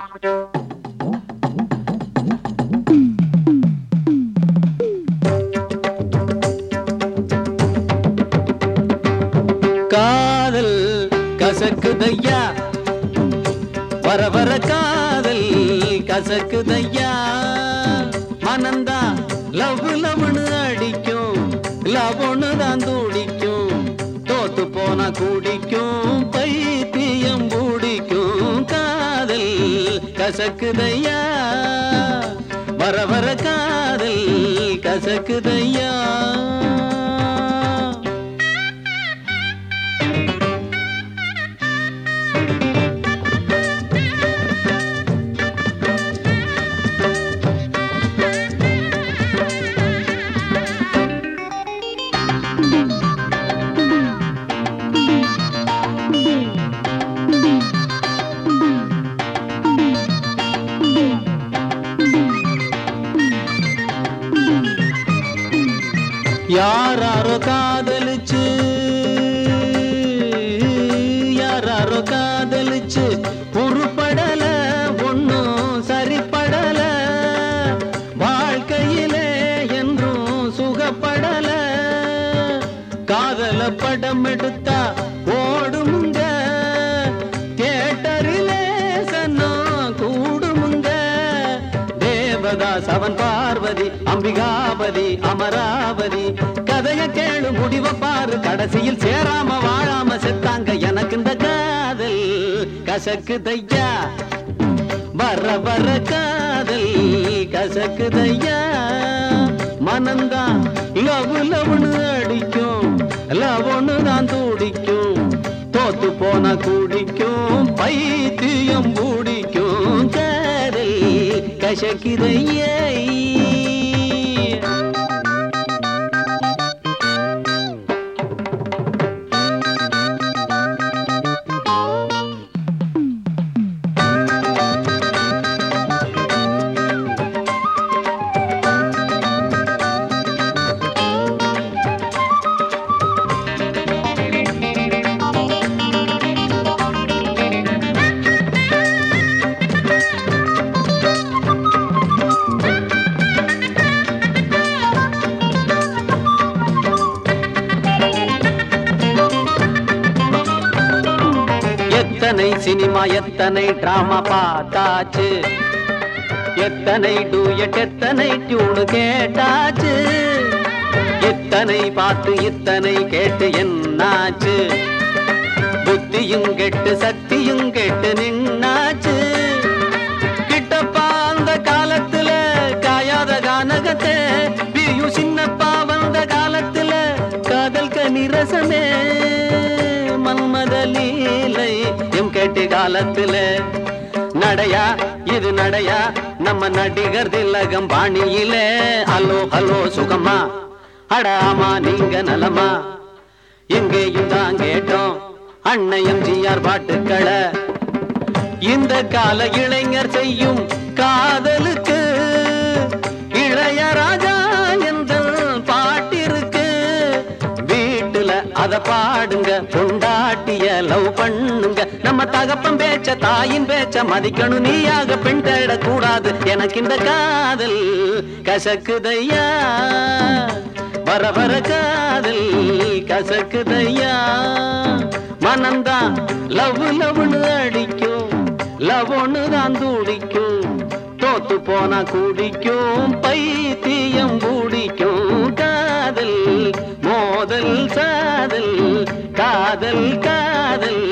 காதல் கசக்குதையா? வர வர காதல் கசக்குதையா? மனந்தா லவ் லவ்னு அடிக்கும். லவ்னு தான் துடிக்கும். தோத்து போனா குடிக்கும். பைத்து கசக்குதையா? வர வர காதல் கசக்குதையா? யாராரோ காதலிச்சு யாராரோ காதலிச்சு உருப்படல ஒன்னும் சரிப்படல. வாழ்க்கையிலே என்றும் சுகப்படல. காதல படம் எடுத்தா அம்பிகாபதி அமராவதி. கதைய கேளு முடிவ பாரு. கடைசியில் சேராம வாழாம செத்தாங்க எனக்கு இந்த காதல். கசக்கு தையா வர வர காதல். கசக்கு தையா மனந்தான் லவ் லவ்னு அடிக்கும். லவ்னு தான் துடிக்கும். தோத்து போன குடிக்கும். பைத்தியம் பிடிக்கும். காதல் கசக்குதையே எத்தனை சினிமா எத்தனை டிராமா பார்த்தாச்சு? எத்தனை டூயட் எத்தனை டியூனு கேட்டாச்சு? இத்தனை பார்த்து இத்தனை கேட்டு என்னாச்சு? புத்தியும் கெட்டு சக்தியும் கெட்டு நின்னாச்சு? காலத்துல. நடையா? இது நடையா? நம்ம நடிகர் திலகம் பாணியில. ஹலோ ஹலோ சுகமா அடாமா நீங்க நலமா? எங்கேயும் தான் கேட்டோம். அண்ணன் எம்ஜிஆர் பாட்டுக்களை. இந்த கால இளைஞர் செய்யும் காதலுக்கு இளையராஜா அத பாடுங்க பொண்டாட்டிய லவ் பண்ணுங்க. நம்ம தகப்பம் பேச்ச தாயின் பேச்ச மதிக்கணும். நீயாக பெண் தேடக்கூடாது. எனக்கு இந்த காதல் கசக்குதையா? வர வர காதல் கசக்குதையா? மனம்தான் லவ் லவ்னு அடிக்கும். லவ் ஒன்று தான் துடிக்கும். தோத்து போனா குடிக்கும். பைத்தியம் குடிக்கும் காதல் காதல் சாதல் காதல் காதல்.